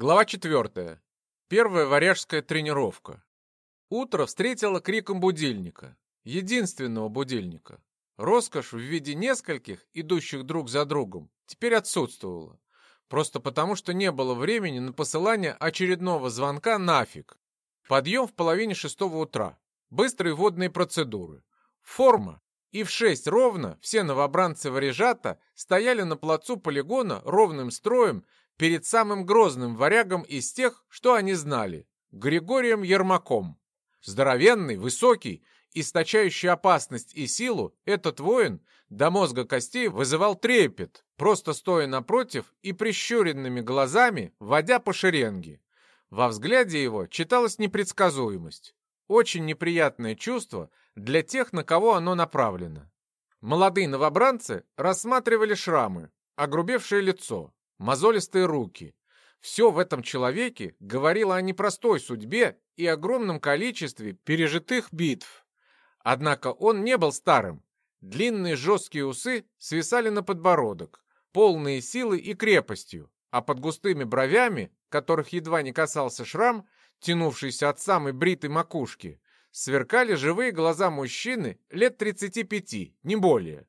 Глава 4. Первая варяжская тренировка. Утро встретило криком будильника. Единственного будильника. Роскошь в виде нескольких, идущих друг за другом, теперь отсутствовала. Просто потому, что не было времени на посылание очередного звонка нафиг. Подъем в половине шестого утра. Быстрые водные процедуры. Форма. И в шесть ровно все новобранцы варежата стояли на плацу полигона ровным строем перед самым грозным варягом из тех, что они знали, Григорием Ермаком. Здоровенный, высокий, источающий опасность и силу, этот воин до мозга костей вызывал трепет, просто стоя напротив и прищуренными глазами, водя по шеренге. Во взгляде его читалась непредсказуемость. Очень неприятное чувство для тех, на кого оно направлено. Молодые новобранцы рассматривали шрамы, огрубевшее лицо, мозолистые руки. Все в этом человеке говорило о непростой судьбе и огромном количестве пережитых битв. Однако он не был старым. Длинные жесткие усы свисали на подбородок, полные силы и крепостью, а под густыми бровями, которых едва не касался шрам, тянувшийся от самой бритой макушки, сверкали живые глаза мужчины лет 35, не более.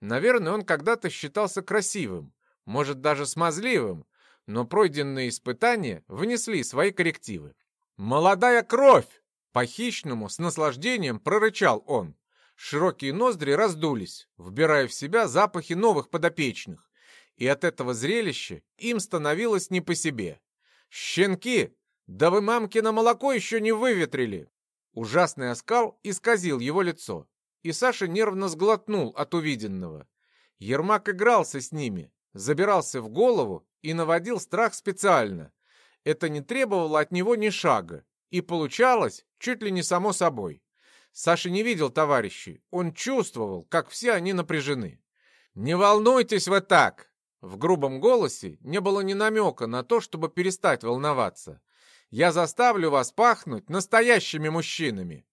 Наверное, он когда-то считался красивым, может даже смазливым, но пройденные испытания внесли свои коррективы. «Молодая кровь!» По-хищному, с наслаждением прорычал он. Широкие ноздри раздулись, вбирая в себя запахи новых подопечных. И от этого зрелища им становилось не по себе. «Щенки! Да вы мамкино молоко еще не выветрили!» Ужасный оскал исказил его лицо, и Саша нервно сглотнул от увиденного. Ермак игрался с ними, забирался в голову и наводил страх специально. Это не требовало от него ни шага, и получалось чуть ли не само собой. Саша не видел товарищей, он чувствовал, как все они напряжены. «Не волнуйтесь вы так!» В грубом голосе не было ни намека на то, чтобы перестать волноваться. «Я заставлю вас пахнуть настоящими мужчинами.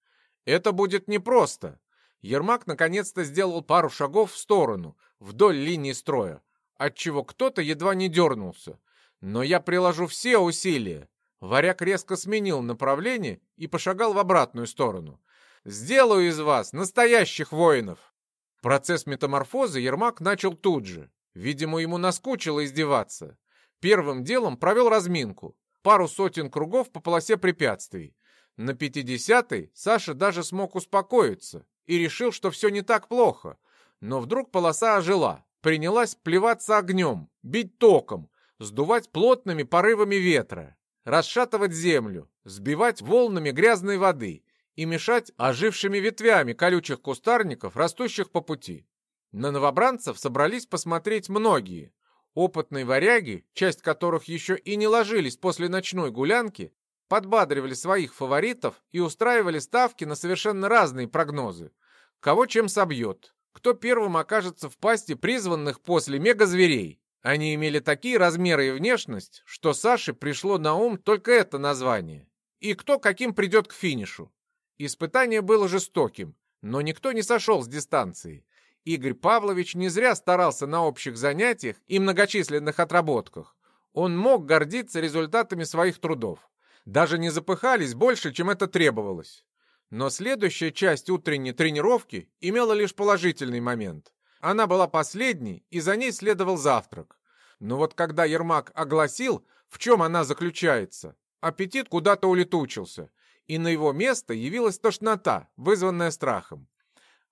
Это будет непросто». Ермак наконец-то сделал пару шагов в сторону, вдоль линии строя, отчего кто-то едва не дернулся. Но я приложу все усилия. Варяг резко сменил направление и пошагал в обратную сторону. «Сделаю из вас настоящих воинов!» Процесс метаморфозы Ермак начал тут же. Видимо, ему наскучило издеваться. Первым делом провел разминку. Пару сотен кругов по полосе препятствий. На пятидесятой Саша даже смог успокоиться и решил, что все не так плохо. Но вдруг полоса ожила принялась плеваться огнем, бить током, сдувать плотными порывами ветра, расшатывать землю, сбивать волнами грязной воды и мешать ожившими ветвями колючих кустарников, растущих по пути. На новобранцев собрались посмотреть многие. Опытные варяги, часть которых еще и не ложились после ночной гулянки, подбадривали своих фаворитов и устраивали ставки на совершенно разные прогнозы. Кого чем собьет, кто первым окажется в пасти призванных после мегазверей. Они имели такие размеры и внешность, что Саше пришло на ум только это название. И кто каким придет к финишу. Испытание было жестоким, но никто не сошел с дистанции. Игорь Павлович не зря старался на общих занятиях и многочисленных отработках. Он мог гордиться результатами своих трудов. Даже не запыхались больше, чем это требовалось. Но следующая часть утренней тренировки имела лишь положительный момент. Она была последней, и за ней следовал завтрак. Но вот когда Ермак огласил, в чем она заключается, аппетит куда-то улетучился, и на его место явилась тошнота, вызванная страхом.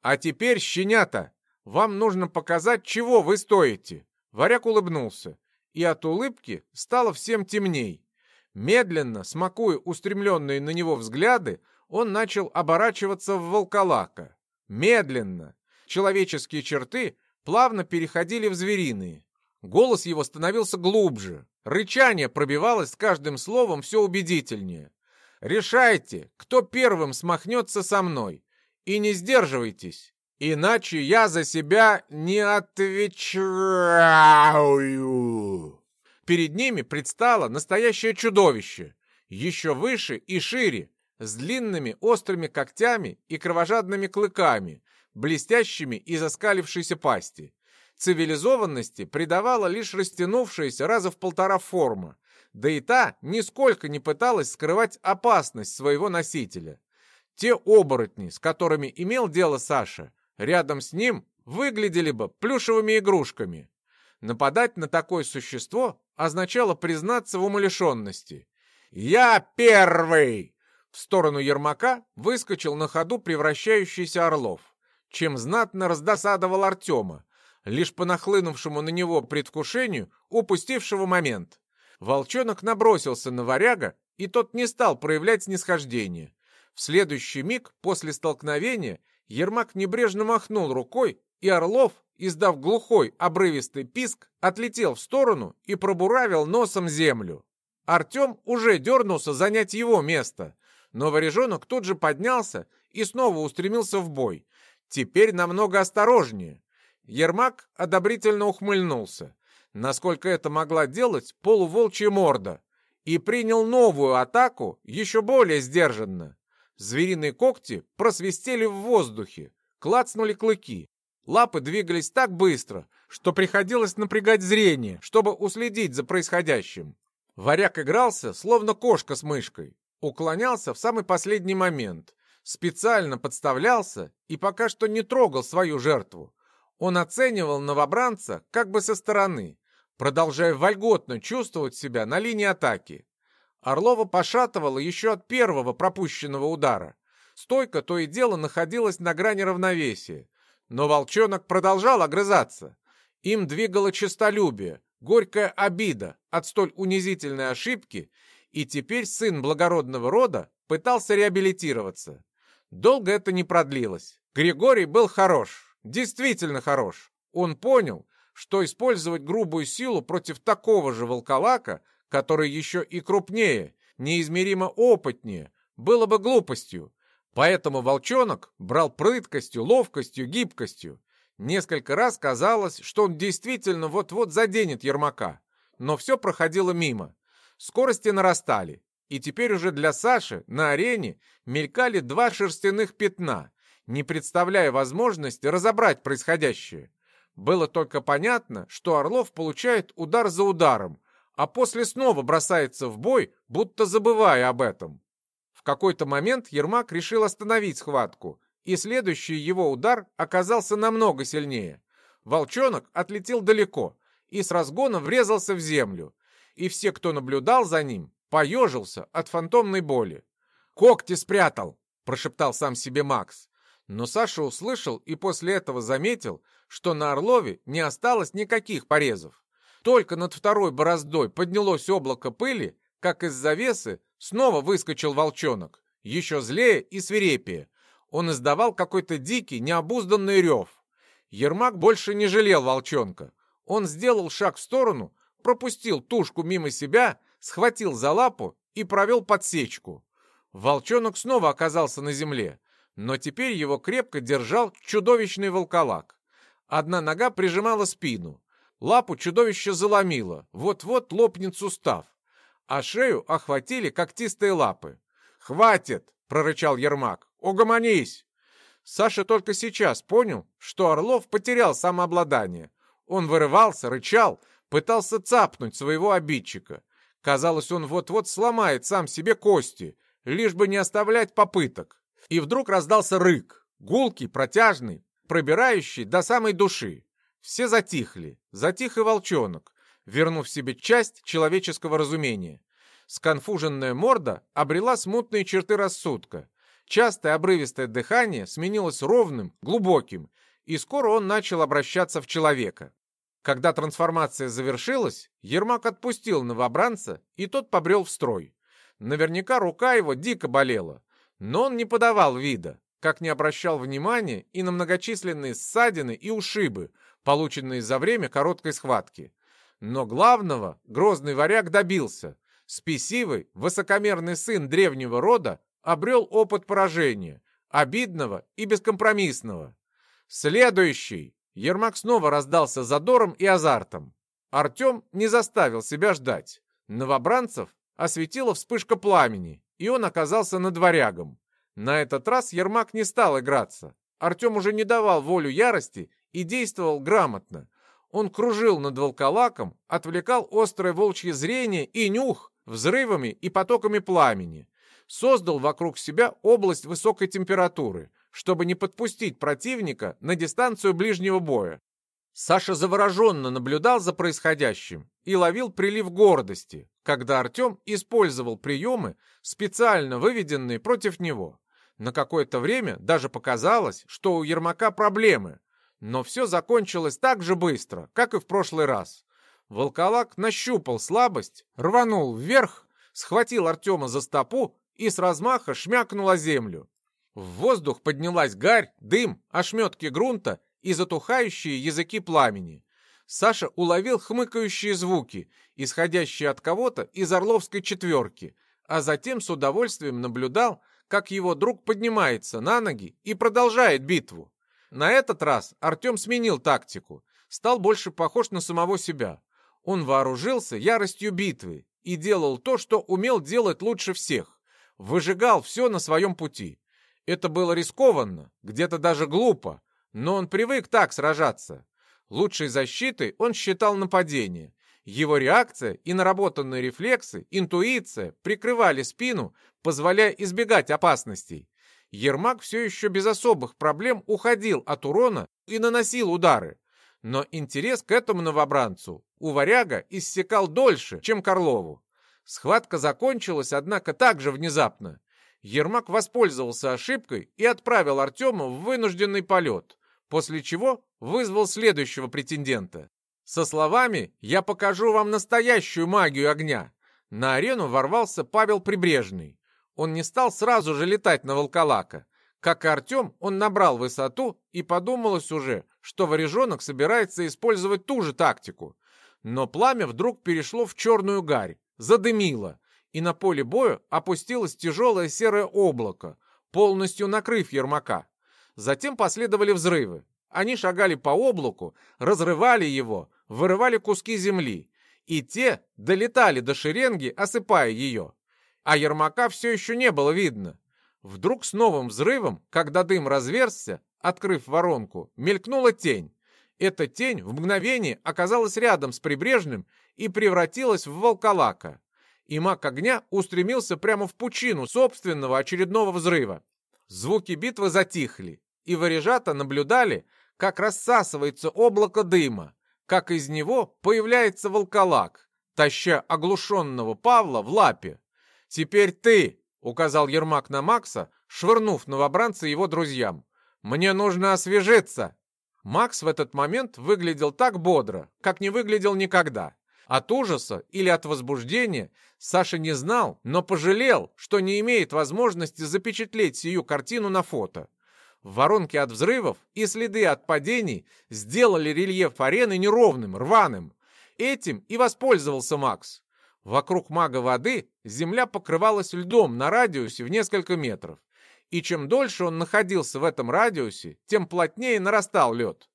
«А теперь, щенята, вам нужно показать, чего вы стоите!» Варяг улыбнулся, и от улыбки стало всем темней. Медленно, смакуя устремленные на него взгляды, он начал оборачиваться в волколака. Медленно. Человеческие черты плавно переходили в звериные. Голос его становился глубже. Рычание пробивалось с каждым словом все убедительнее. «Решайте, кто первым смахнется со мной. И не сдерживайтесь, иначе я за себя не отвечаю». Перед ними предстало настоящее чудовище. Еще выше и шире, с длинными острыми когтями и кровожадными клыками, блестящими из оскалившейся пасти. Цивилизованности придавала лишь растянувшаяся раза в полтора форма. Да и та нисколько не пыталась скрывать опасность своего носителя. Те оборотни, с которыми имел дело Саша, рядом с ним выглядели бы плюшевыми игрушками. Нападать на такое существо означало признаться в умалишенности. «Я первый!» В сторону Ермака выскочил на ходу превращающийся Орлов, чем знатно раздосадовал Артема, лишь по нахлынувшему на него предвкушению, упустившего момент. Волчонок набросился на варяга, и тот не стал проявлять снисхождение. В следующий миг после столкновения Ермак небрежно махнул рукой, и Орлов, издав глухой, обрывистый писк, отлетел в сторону и пробуравил носом землю. Артем уже дернулся занять его место, но варежонок тут же поднялся и снова устремился в бой. Теперь намного осторожнее. Ермак одобрительно ухмыльнулся, насколько это могла делать полуволчья морда, и принял новую атаку еще более сдержанно. Звериные когти просвистели в воздухе, клацнули клыки. Лапы двигались так быстро, что приходилось напрягать зрение, чтобы уследить за происходящим. Варяг игрался, словно кошка с мышкой. Уклонялся в самый последний момент. Специально подставлялся и пока что не трогал свою жертву. Он оценивал новобранца как бы со стороны, продолжая вольготно чувствовать себя на линии атаки. Орлова пошатывала еще от первого пропущенного удара. Стойка то и дело находилась на грани равновесия. Но волчонок продолжал огрызаться. Им двигало честолюбие, горькая обида от столь унизительной ошибки, и теперь сын благородного рода пытался реабилитироваться. Долго это не продлилось. Григорий был хорош, действительно хорош. Он понял, что использовать грубую силу против такого же волколака, который еще и крупнее, неизмеримо опытнее, было бы глупостью. Поэтому волчонок брал прыткостью, ловкостью, гибкостью. Несколько раз казалось, что он действительно вот-вот заденет Ермака, но все проходило мимо. Скорости нарастали, и теперь уже для Саши на арене мелькали два шерстяных пятна, не представляя возможности разобрать происходящее. Было только понятно, что Орлов получает удар за ударом, а после снова бросается в бой, будто забывая об этом. В какой-то момент Ермак решил остановить схватку, и следующий его удар оказался намного сильнее. Волчонок отлетел далеко и с разгона врезался в землю, и все, кто наблюдал за ним, поежился от фантомной боли. «Когти спрятал!» – прошептал сам себе Макс. Но Саша услышал и после этого заметил, что на Орлове не осталось никаких порезов. Только над второй бороздой поднялось облако пыли, как из завесы снова выскочил волчонок, еще злее и свирепее. Он издавал какой-то дикий, необузданный рев. Ермак больше не жалел волчонка. Он сделал шаг в сторону, пропустил тушку мимо себя, схватил за лапу и провел подсечку. Волчонок снова оказался на земле, но теперь его крепко держал чудовищный волколак. Одна нога прижимала спину. Лапу чудовище заломило, вот-вот лопнет сустав. А шею охватили когтистые лапы. «Хватит!» — прорычал Ермак. «Угомонись!» Саша только сейчас понял, что Орлов потерял самообладание. Он вырывался, рычал, пытался цапнуть своего обидчика. Казалось, он вот-вот сломает сам себе кости, лишь бы не оставлять попыток. И вдруг раздался рык, гулкий, протяжный, пробирающий до самой души. Все затихли, затих и волчонок, вернув себе часть человеческого разумения. Сконфуженная морда обрела смутные черты рассудка. Частое обрывистое дыхание сменилось ровным, глубоким, и скоро он начал обращаться в человека. Когда трансформация завершилась, Ермак отпустил новобранца, и тот побрел в строй. Наверняка рука его дико болела, но он не подавал вида как не обращал внимания и на многочисленные ссадины и ушибы, полученные за время короткой схватки. Но главного грозный варяг добился. Спесивый, высокомерный сын древнего рода обрел опыт поражения, обидного и бескомпромиссного. Следующий! Ермак снова раздался задором и азартом. Артем не заставил себя ждать. Новобранцев осветила вспышка пламени, и он оказался над варягом. На этот раз Ермак не стал играться. Артем уже не давал волю ярости и действовал грамотно. Он кружил над волколаком, отвлекал острое волчье зрение и нюх взрывами и потоками пламени. Создал вокруг себя область высокой температуры, чтобы не подпустить противника на дистанцию ближнего боя. Саша завороженно наблюдал за происходящим и ловил прилив гордости, когда Артем использовал приемы, специально выведенные против него. На какое-то время даже показалось, что у Ермака проблемы, но все закончилось так же быстро, как и в прошлый раз. Волколак нащупал слабость, рванул вверх, схватил Артема за стопу и с размаха шмякнул о землю. В воздух поднялась гарь, дым, ошметки грунта и затухающие языки пламени. Саша уловил хмыкающие звуки, исходящие от кого-то из Орловской четверки, а затем с удовольствием наблюдал, как его друг поднимается на ноги и продолжает битву. На этот раз Артем сменил тактику, стал больше похож на самого себя. Он вооружился яростью битвы и делал то, что умел делать лучше всех. Выжигал все на своем пути. Это было рискованно, где-то даже глупо, но он привык так сражаться. Лучшей защитой он считал нападение. Его реакция и наработанные рефлексы, интуиция прикрывали спину, позволяя избегать опасностей. Ермак все еще без особых проблем уходил от урона и наносил удары. Но интерес к этому новобранцу у варяга иссякал дольше, чем Карлову. Схватка закончилась, однако, так же внезапно. Ермак воспользовался ошибкой и отправил Артема в вынужденный полет, после чего вызвал следующего претендента. Со словами «Я покажу вам настоящую магию огня» на арену ворвался Павел Прибрежный. Он не стал сразу же летать на волколака. Как и Артем, он набрал высоту и подумалось уже, что варежонок собирается использовать ту же тактику. Но пламя вдруг перешло в черную гарь, задымило, и на поле боя опустилось тяжелое серое облако, полностью накрыв Ермака. Затем последовали взрывы. Они шагали по облаку, разрывали его, вырывали куски земли, и те долетали до шеренги, осыпая ее. А Ермака все еще не было видно. Вдруг с новым взрывом, когда дым разверзся, открыв воронку, мелькнула тень. Эта тень в мгновение оказалась рядом с прибрежным и превратилась в волколака и маг огня устремился прямо в пучину собственного очередного взрыва. Звуки битвы затихли, и варежата наблюдали, как рассасывается облако дыма, как из него появляется волколак, таща оглушенного Павла в лапе. «Теперь ты!» — указал Ермак на Макса, швырнув новобранца его друзьям. «Мне нужно освежиться!» Макс в этот момент выглядел так бодро, как не выглядел никогда. От ужаса или от возбуждения Саша не знал, но пожалел, что не имеет возможности запечатлеть сию картину на фото. Воронки от взрывов и следы от падений сделали рельеф арены неровным, рваным. Этим и воспользовался Макс. Вокруг мага воды земля покрывалась льдом на радиусе в несколько метров. И чем дольше он находился в этом радиусе, тем плотнее нарастал лед.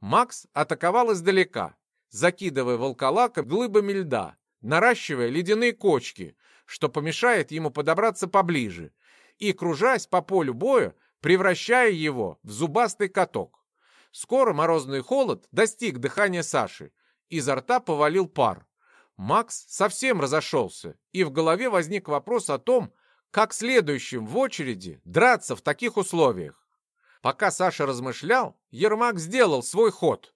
Макс атаковал издалека, закидывая волколака глыбами льда, наращивая ледяные кочки, что помешает ему подобраться поближе, и, кружась по полю боя, превращая его в зубастый каток. Скоро морозный холод достиг дыхания Саши, изо рта повалил пар. Макс совсем разошелся, и в голове возник вопрос о том, как следующим в очереди драться в таких условиях. Пока Саша размышлял, Ермак сделал свой ход.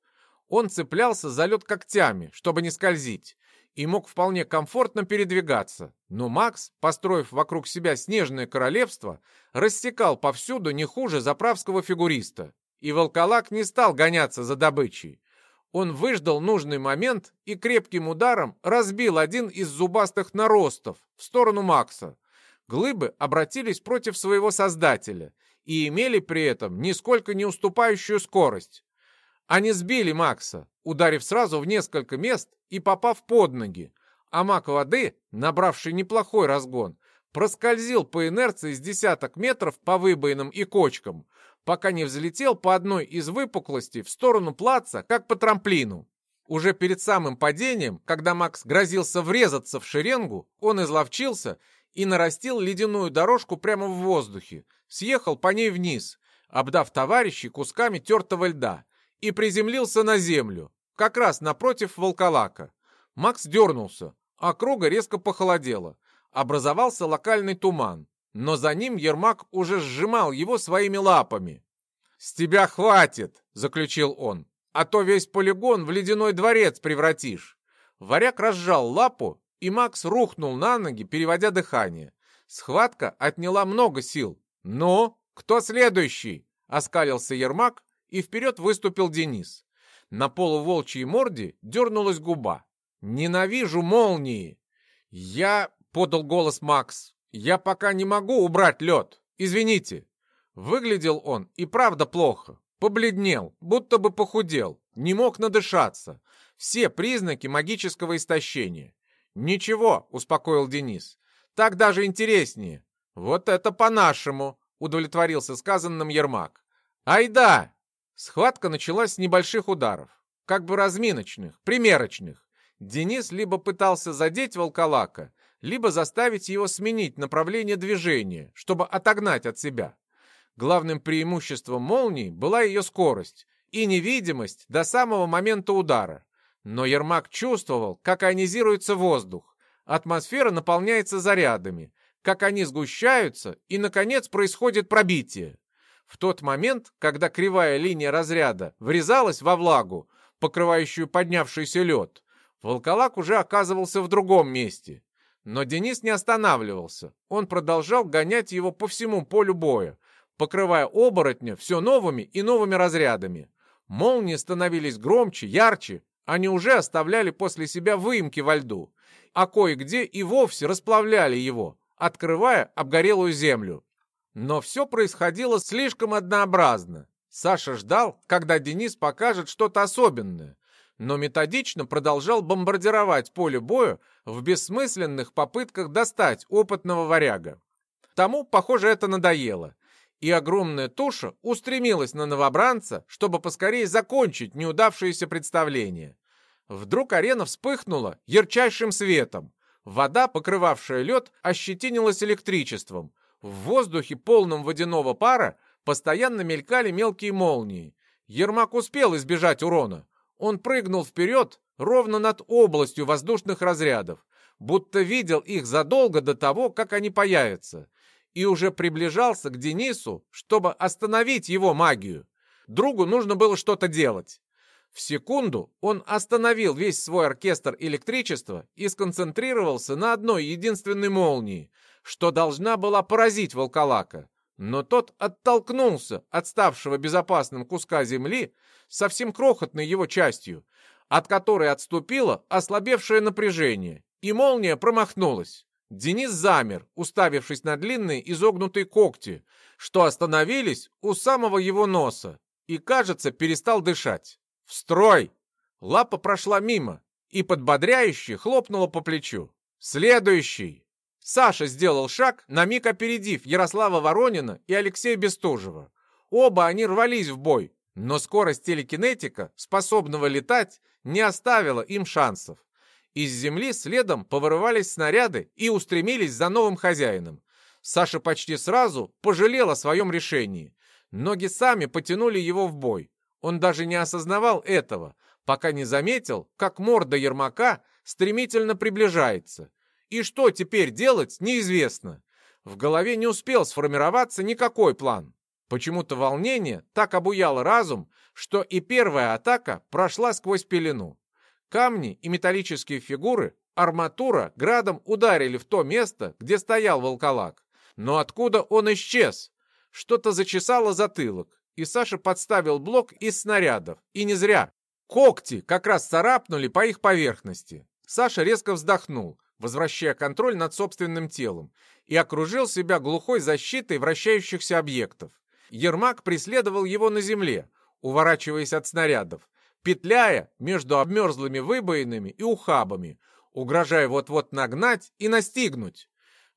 Он цеплялся за лед когтями, чтобы не скользить, и мог вполне комфортно передвигаться. Но Макс, построив вокруг себя снежное королевство, рассекал повсюду не хуже заправского фигуриста. И волколак не стал гоняться за добычей. Он выждал нужный момент и крепким ударом разбил один из зубастых наростов в сторону Макса. Глыбы обратились против своего создателя и имели при этом нисколько не уступающую скорость. Они сбили Макса, ударив сразу в несколько мест и попав под ноги, а маг воды, набравший неплохой разгон, проскользил по инерции с десяток метров по выбоинам и кочкам, пока не взлетел по одной из выпуклостей в сторону плаца, как по трамплину. Уже перед самым падением, когда Макс грозился врезаться в шеренгу, он изловчился и нарастил ледяную дорожку прямо в воздухе, съехал по ней вниз, обдав товарищей кусками тертого льда, и приземлился на землю. как раз напротив волколака. Макс дернулся, а круга резко похолодела. Образовался локальный туман, но за ним Ермак уже сжимал его своими лапами. «С тебя хватит!» — заключил он. «А то весь полигон в ледяной дворец превратишь!» Варяг разжал лапу, и Макс рухнул на ноги, переводя дыхание. Схватка отняла много сил. «Ну, кто следующий?» — оскалился Ермак, и вперед выступил Денис. На полуволчьей морде дернулась губа. «Ненавижу молнии!» «Я...» — подал голос Макс. «Я пока не могу убрать лед. Извините». Выглядел он и правда плохо. Побледнел, будто бы похудел, не мог надышаться. Все признаки магического истощения. «Ничего», — успокоил Денис. «Так даже интереснее». «Вот это по-нашему», — удовлетворился сказанным Ермак. «Ай да!» Схватка началась с небольших ударов, как бы разминочных, примерочных. Денис либо пытался задеть волколака, либо заставить его сменить направление движения, чтобы отогнать от себя. Главным преимуществом молнии была ее скорость и невидимость до самого момента удара. Но Ермак чувствовал, как ионизируется воздух, атмосфера наполняется зарядами, как они сгущаются, и, наконец, происходит пробитие. В тот момент, когда кривая линия разряда врезалась во влагу, покрывающую поднявшийся лед, волколак уже оказывался в другом месте. Но Денис не останавливался. Он продолжал гонять его по всему полю боя, покрывая оборотня все новыми и новыми разрядами. Молнии становились громче, ярче, они уже оставляли после себя выемки во льду, а кое-где и вовсе расплавляли его, открывая обгорелую землю. Но все происходило слишком однообразно. Саша ждал, когда Денис покажет что-то особенное, но методично продолжал бомбардировать поле боя в бессмысленных попытках достать опытного варяга. Тому, похоже, это надоело, и огромная туша устремилась на новобранца, чтобы поскорее закончить неудавшееся представление. Вдруг арена вспыхнула ярчайшим светом. Вода, покрывавшая лед, ощетинилась электричеством. В воздухе, полном водяного пара, постоянно мелькали мелкие молнии. Ермак успел избежать урона. Он прыгнул вперед ровно над областью воздушных разрядов, будто видел их задолго до того, как они появятся и уже приближался к Денису, чтобы остановить его магию. Другу нужно было что-то делать. В секунду он остановил весь свой оркестр электричества и сконцентрировался на одной единственной молнии, что должна была поразить волколака. Но тот оттолкнулся от ставшего безопасным куска земли совсем крохотной его частью, от которой отступило ослабевшее напряжение, и молния промахнулась. Денис замер, уставившись на длинные изогнутые когти, что остановились у самого его носа, и, кажется, перестал дышать. «В строй!» Лапа прошла мимо и подбодряюще хлопнула по плечу. «Следующий!» Саша сделал шаг, на миг опередив Ярослава Воронина и Алексея Бестужева. Оба они рвались в бой, но скорость телекинетика, способного летать, не оставила им шансов. Из земли следом повырывались снаряды и устремились за новым хозяином. Саша почти сразу пожалел о своем решении. Ноги сами потянули его в бой. Он даже не осознавал этого, пока не заметил, как морда Ермака стремительно приближается. И что теперь делать, неизвестно. В голове не успел сформироваться никакой план. Почему-то волнение так обуяло разум, что и первая атака прошла сквозь пелену. Камни и металлические фигуры, арматура градом ударили в то место, где стоял волколак. Но откуда он исчез? Что-то зачесало затылок, и Саша подставил блок из снарядов. И не зря. Когти как раз царапнули по их поверхности. Саша резко вздохнул, возвращая контроль над собственным телом, и окружил себя глухой защитой вращающихся объектов. Ермак преследовал его на земле, уворачиваясь от снарядов, петляя между обмерзлыми выбоинами и ухабами, угрожая вот-вот нагнать и настигнуть.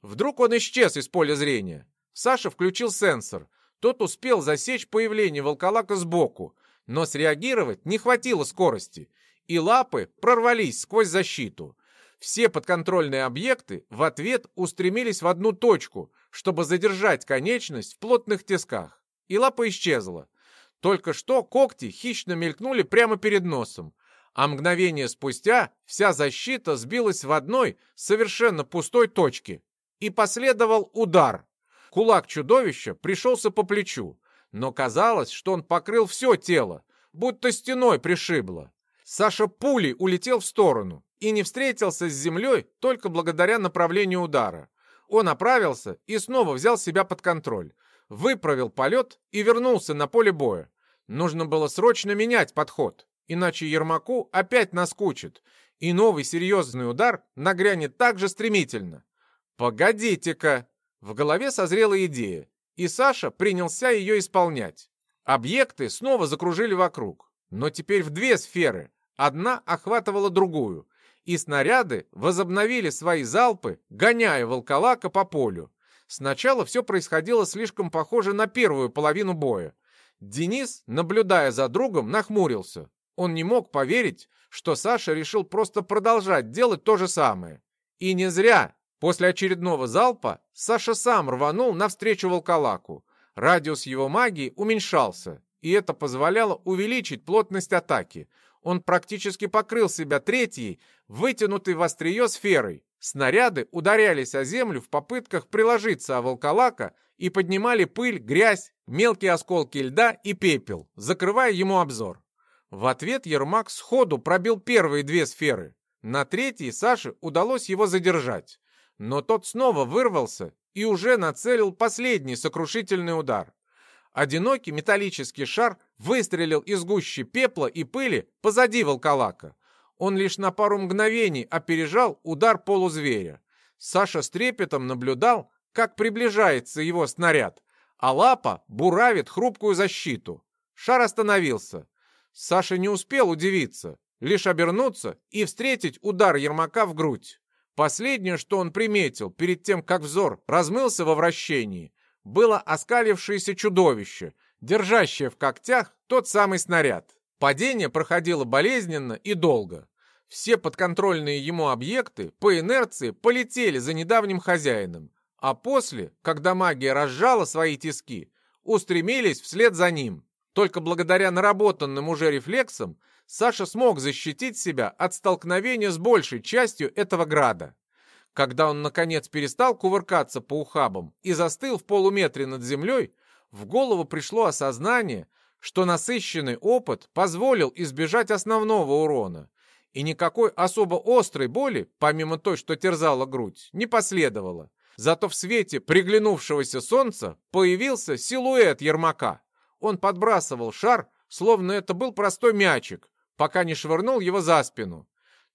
Вдруг он исчез из поля зрения. Саша включил сенсор. Тот успел засечь появление волколака сбоку, но среагировать не хватило скорости, и лапы прорвались сквозь защиту. Все подконтрольные объекты в ответ устремились в одну точку, чтобы задержать конечность в плотных тисках. И лапа исчезла. Только что когти хищно мелькнули прямо перед носом, А мгновение спустя вся защита сбилась в одной совершенно пустой точке. И последовал удар. Кулак чудовища пришелся по плечу, но казалось, что он покрыл все тело, будто стеной пришибло. Саша пулей улетел в сторону и не встретился с землей только благодаря направлению удара. Он оправился и снова взял себя под контроль, выправил полет и вернулся на поле боя. Нужно было срочно менять подход, иначе Ермаку опять наскучит, и новый серьезный удар нагрянет так же стремительно. «Погодите-ка!» В голове созрела идея, и Саша принялся ее исполнять. Объекты снова закружили вокруг, но теперь в две сферы. Одна охватывала другую, и снаряды возобновили свои залпы, гоняя волколака по полю. Сначала все происходило слишком похоже на первую половину боя. Денис, наблюдая за другом, нахмурился. Он не мог поверить, что Саша решил просто продолжать делать то же самое. И не зря. После очередного залпа Саша сам рванул навстречу волколаку. Радиус его магии уменьшался, и это позволяло увеличить плотность атаки. Он практически покрыл себя третьей, вытянутой в острие сферой. Снаряды ударялись о землю в попытках приложиться о волколака и поднимали пыль, грязь, мелкие осколки льда и пепел, закрывая ему обзор. В ответ Ермак сходу пробил первые две сферы. На третьей Саше удалось его задержать. Но тот снова вырвался и уже нацелил последний сокрушительный удар. Одинокий металлический шар выстрелил из гущи пепла и пыли позади волколака. Он лишь на пару мгновений опережал удар полузверя. Саша с трепетом наблюдал, как приближается его снаряд, а лапа буравит хрупкую защиту. Шар остановился. Саша не успел удивиться, лишь обернуться и встретить удар Ермака в грудь. Последнее, что он приметил перед тем, как взор размылся во вращении, было оскалившееся чудовище, держащее в когтях тот самый снаряд. Падение проходило болезненно и долго. Все подконтрольные ему объекты по инерции полетели за недавним хозяином, а после, когда магия разжала свои тиски, устремились вслед за ним. Только благодаря наработанным уже рефлексам Саша смог защитить себя от столкновения с большей частью этого града. Когда он, наконец, перестал кувыркаться по ухабам и застыл в полуметре над землей, в голову пришло осознание, что насыщенный опыт позволил избежать основного урона, и никакой особо острой боли, помимо той, что терзала грудь, не последовало. Зато в свете приглянувшегося солнца появился силуэт Ермака. Он подбрасывал шар, словно это был простой мячик, пока не швырнул его за спину.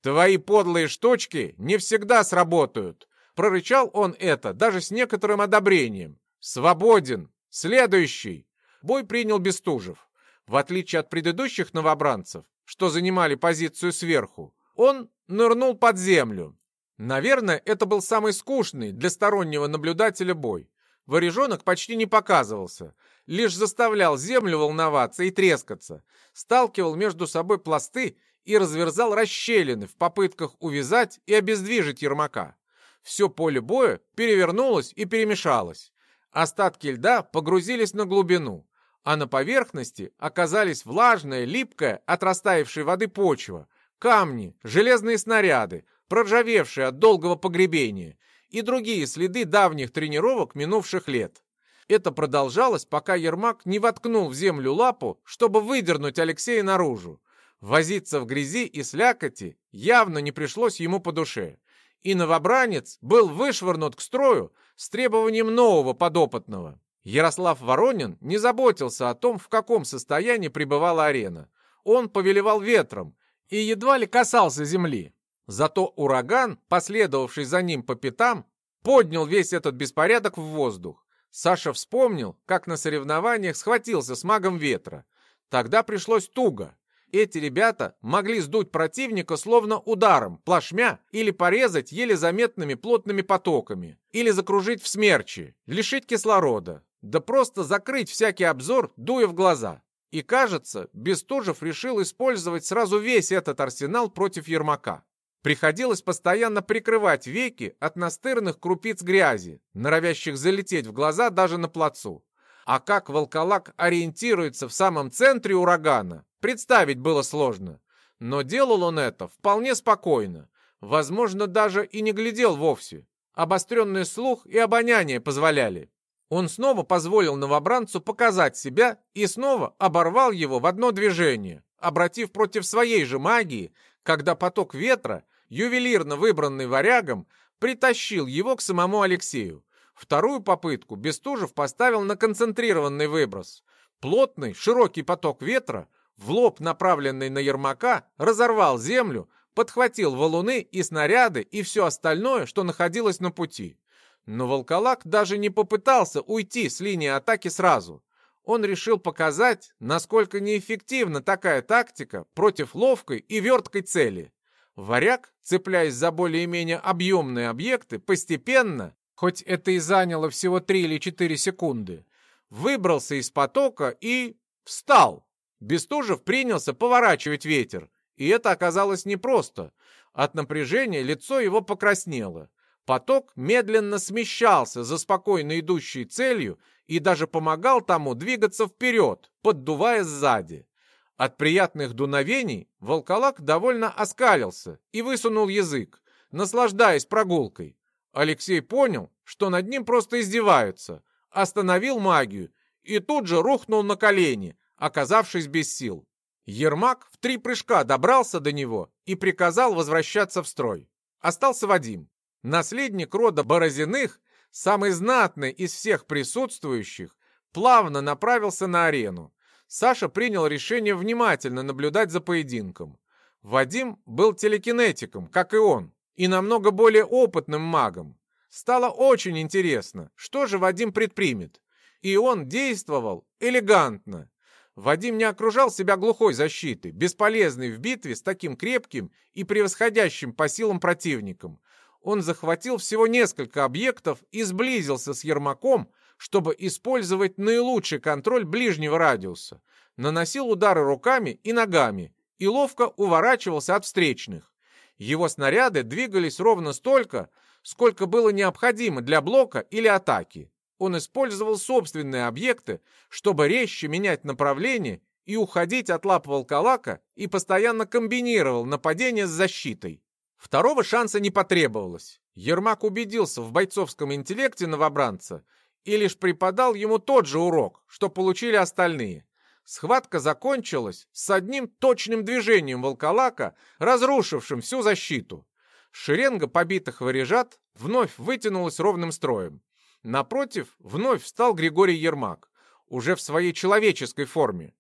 «Твои подлые штучки не всегда сработают!» Прорычал он это, даже с некоторым одобрением. «Свободен! Следующий!» Бой принял Бестужев. В отличие от предыдущих новобранцев, что занимали позицию сверху, он нырнул под землю. Наверное, это был самый скучный для стороннего наблюдателя бой. Варежонок почти не показывался, лишь заставлял землю волноваться и трескаться, сталкивал между собой пласты и разверзал расщелины в попытках увязать и обездвижить Ермака. Все поле боя перевернулось и перемешалось. Остатки льда погрузились на глубину, а на поверхности оказались влажная, липкая от растаявшей воды почва, камни, железные снаряды, проржавевшие от долгого погребения, и другие следы давних тренировок минувших лет. Это продолжалось, пока Ермак не воткнул в землю лапу, чтобы выдернуть Алексея наружу. Возиться в грязи и слякоти явно не пришлось ему по душе. И новобранец был вышвырнут к строю с требованием нового подопытного. Ярослав Воронин не заботился о том, в каком состоянии пребывала арена. Он повелевал ветром и едва ли касался земли. Зато ураган, последовавший за ним по пятам, поднял весь этот беспорядок в воздух. Саша вспомнил, как на соревнованиях схватился с магом ветра. Тогда пришлось туго. Эти ребята могли сдуть противника словно ударом, плашмя, или порезать еле заметными плотными потоками, или закружить в смерчи, лишить кислорода, да просто закрыть всякий обзор, дуя в глаза. И кажется, Бестужев решил использовать сразу весь этот арсенал против Ермака. Приходилось постоянно прикрывать веки от настырных крупиц грязи, норовящих залететь в глаза даже на плацу. А как волколак ориентируется в самом центре урагана, представить было сложно. Но делал он это вполне спокойно. Возможно, даже и не глядел вовсе. Обостренный слух и обоняние позволяли. Он снова позволил новобранцу показать себя и снова оборвал его в одно движение, обратив против своей же магии, когда поток ветра, ювелирно выбранный варягом, притащил его к самому Алексею. Вторую попытку Бестужев поставил на концентрированный выброс. Плотный, широкий поток ветра, в лоб направленный на Ермака, разорвал землю, подхватил валуны и снаряды и все остальное, что находилось на пути. Но волколак даже не попытался уйти с линии атаки сразу. Он решил показать, насколько неэффективна такая тактика против ловкой и верткой цели. Варяг, цепляясь за более-менее объемные объекты, постепенно, хоть это и заняло всего 3 или 4 секунды, выбрался из потока и встал. Бестужев принялся поворачивать ветер, и это оказалось непросто. От напряжения лицо его покраснело. Поток медленно смещался за спокойно идущей целью и даже помогал тому двигаться вперед, поддувая сзади. От приятных дуновений волколак довольно оскалился и высунул язык, наслаждаясь прогулкой. Алексей понял, что над ним просто издеваются, остановил магию и тут же рухнул на колени, оказавшись без сил. Ермак в три прыжка добрался до него и приказал возвращаться в строй. Остался Вадим. Наследник рода Борозиных, самый знатный из всех присутствующих, плавно направился на арену. Саша принял решение внимательно наблюдать за поединком. Вадим был телекинетиком, как и он, и намного более опытным магом. Стало очень интересно, что же Вадим предпримет. И он действовал элегантно. Вадим не окружал себя глухой защитой, бесполезной в битве с таким крепким и превосходящим по силам противником он захватил всего несколько объектов и сблизился с Ермаком, чтобы использовать наилучший контроль ближнего радиуса. Наносил удары руками и ногами и ловко уворачивался от встречных. Его снаряды двигались ровно столько, сколько было необходимо для блока или атаки. Он использовал собственные объекты, чтобы резче менять направление и уходить от лап волколака и постоянно комбинировал нападение с защитой. Второго шанса не потребовалось. Ермак убедился в бойцовском интеллекте новобранца и лишь преподал ему тот же урок, что получили остальные. Схватка закончилась с одним точным движением волколака, разрушившим всю защиту. Шеренга побитых варежат вновь вытянулась ровным строем. Напротив вновь встал Григорий Ермак, уже в своей человеческой форме.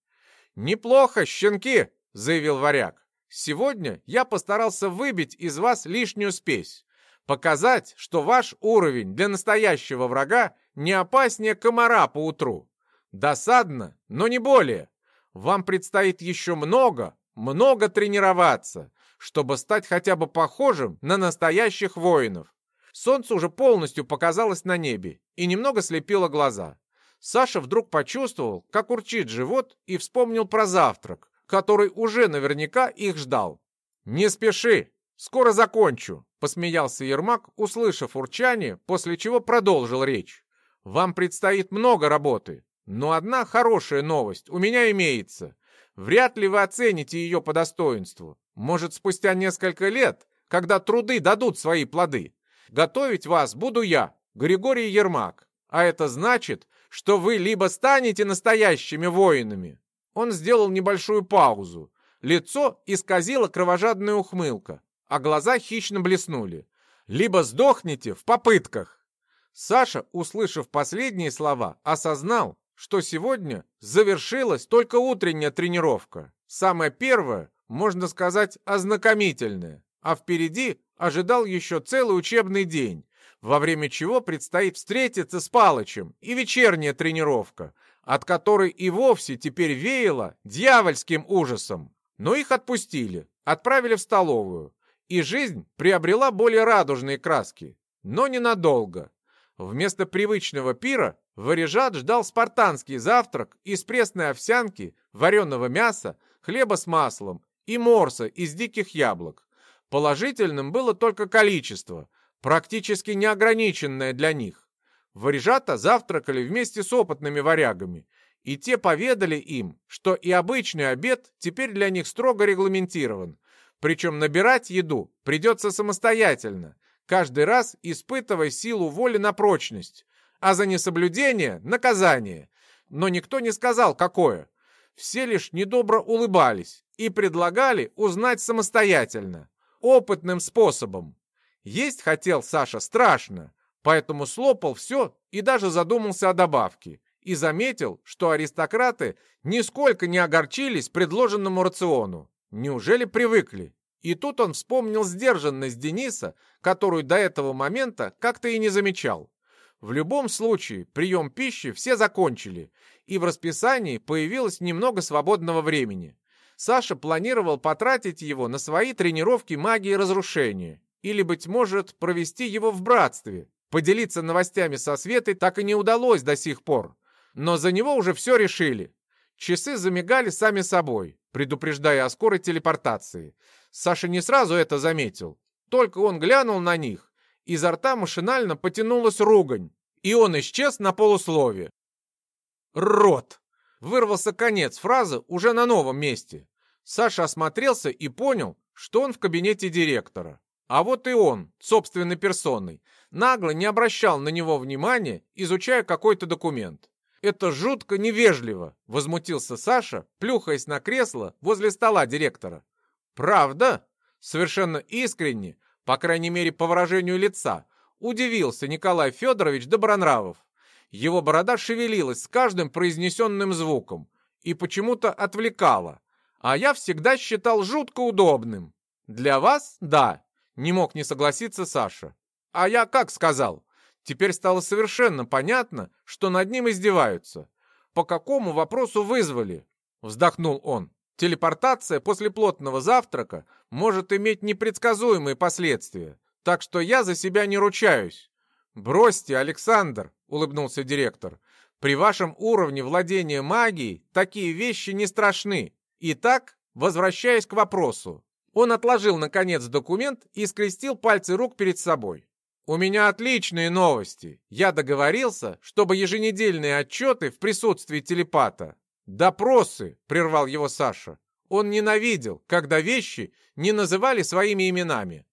«Неплохо, щенки!» — заявил варяг. Сегодня я постарался выбить из вас лишнюю спесь, показать, что ваш уровень для настоящего врага не опаснее комара по утру. Досадно, но не более. Вам предстоит еще много, много тренироваться, чтобы стать хотя бы похожим на настоящих воинов. Солнце уже полностью показалось на небе и немного слепило глаза. Саша вдруг почувствовал, как урчит живот и вспомнил про завтрак, который уже наверняка их ждал. «Не спеши, скоро закончу», — посмеялся Ермак, услышав урчание, после чего продолжил речь. «Вам предстоит много работы, но одна хорошая новость у меня имеется. Вряд ли вы оцените ее по достоинству. Может, спустя несколько лет, когда труды дадут свои плоды. Готовить вас буду я, Григорий Ермак. А это значит, что вы либо станете настоящими воинами, он сделал небольшую паузу. Лицо исказило кровожадная ухмылка, а глаза хищно блеснули. «Либо сдохнете в попытках!» Саша, услышав последние слова, осознал, что сегодня завершилась только утренняя тренировка. Самая первая, можно сказать, ознакомительная. А впереди ожидал еще целый учебный день, во время чего предстоит встретиться с Палычем и вечерняя тренировка, от которой и вовсе теперь веяло дьявольским ужасом. Но их отпустили, отправили в столовую, и жизнь приобрела более радужные краски, но ненадолго. Вместо привычного пира Варежат ждал спартанский завтрак из пресной овсянки, вареного мяса, хлеба с маслом и морса из диких яблок. Положительным было только количество, практически неограниченное для них. Варежата завтракали вместе с опытными варягами, И те поведали им, что и обычный обед теперь для них строго регламентирован. Причем набирать еду придется самостоятельно, каждый раз испытывая силу воли на прочность. А за несоблюдение – наказание. Но никто не сказал, какое. Все лишь недобро улыбались и предлагали узнать самостоятельно, опытным способом. Есть хотел Саша страшно, поэтому слопал все и даже задумался о добавке. И заметил, что аристократы нисколько не огорчились предложенному рациону. Неужели привыкли? И тут он вспомнил сдержанность Дениса, которую до этого момента как-то и не замечал. В любом случае, прием пищи все закончили, и в расписании появилось немного свободного времени. Саша планировал потратить его на свои тренировки магии разрушения. Или, быть может, провести его в братстве. Поделиться новостями со Светой так и не удалось до сих пор. Но за него уже все решили. Часы замигали сами собой, предупреждая о скорой телепортации. Саша не сразу это заметил. Только он глянул на них. Изо рта машинально потянулась ругань, и он исчез на полуслове. «Рот!» Вырвался конец фразы уже на новом месте. Саша осмотрелся и понял, что он в кабинете директора. А вот и он, собственной персоной, нагло не обращал на него внимания, изучая какой-то документ. «Это жутко невежливо», — возмутился Саша, плюхаясь на кресло возле стола директора. «Правда?» Совершенно искренне, по крайней мере по выражению лица, удивился Николай Федорович Добронравов. Его борода шевелилась с каждым произнесенным звуком и почему-то отвлекала. А я всегда считал жутко удобным. Для вас — да, не мог не согласиться Саша. А я как сказал? Теперь стало совершенно понятно, что над ним издеваются. По какому вопросу вызвали? Вздохнул он. Телепортация после плотного завтрака может иметь непредсказуемые последствия, так что я за себя не ручаюсь. «Бросьте, Александр!» — улыбнулся директор. «При вашем уровне владения магией такие вещи не страшны. Итак, возвращаясь к вопросу». Он отложил, наконец, документ и скрестил пальцы рук перед собой. «У меня отличные новости. Я договорился, чтобы еженедельные отчеты в присутствии телепата». «Допросы!» — прервал его Саша. Он ненавидел, когда вещи не называли своими именами.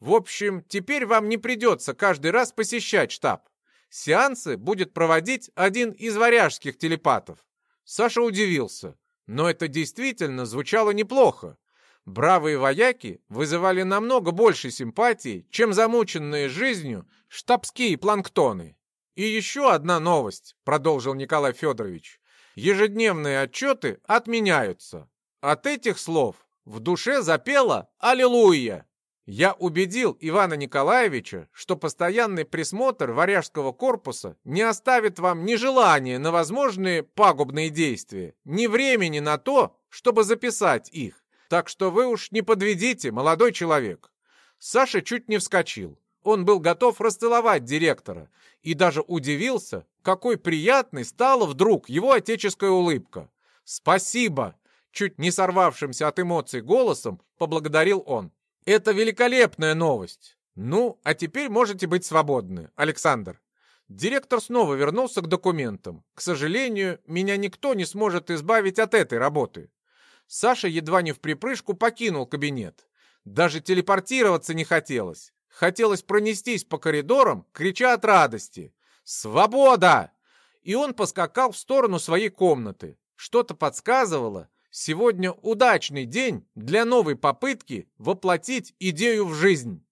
В общем, теперь вам не придется каждый раз посещать штаб. Сеансы будет проводить один из варяжских телепатов. Саша удивился, но это действительно звучало неплохо. Бравые вояки вызывали намного больше симпатии, чем замученные жизнью штабские планктоны. И еще одна новость, продолжил Николай Федорович. Ежедневные отчеты отменяются. От этих слов в душе запела «Аллилуйя!» Я убедил Ивана Николаевича, что постоянный присмотр варяжского корпуса не оставит вам ни желания на возможные пагубные действия, ни времени на то, чтобы записать их. Так что вы уж не подведите, молодой человек. Саша чуть не вскочил. Он был готов расцеловать директора и даже удивился, какой приятной стала вдруг его отеческая улыбка. «Спасибо!» Чуть не сорвавшимся от эмоций голосом поблагодарил он. Это великолепная новость. Ну, а теперь можете быть свободны, Александр. Директор снова вернулся к документам. К сожалению, меня никто не сможет избавить от этой работы. Саша едва не в припрыжку покинул кабинет. Даже телепортироваться не хотелось. Хотелось пронестись по коридорам, крича от радости. «Свобода!» И он поскакал в сторону своей комнаты. Что-то подсказывало, Сегодня удачный день для новой попытки воплотить идею в жизнь.